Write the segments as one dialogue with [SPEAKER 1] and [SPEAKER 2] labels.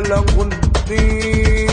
[SPEAKER 1] la
[SPEAKER 2] juntita.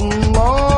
[SPEAKER 2] Allah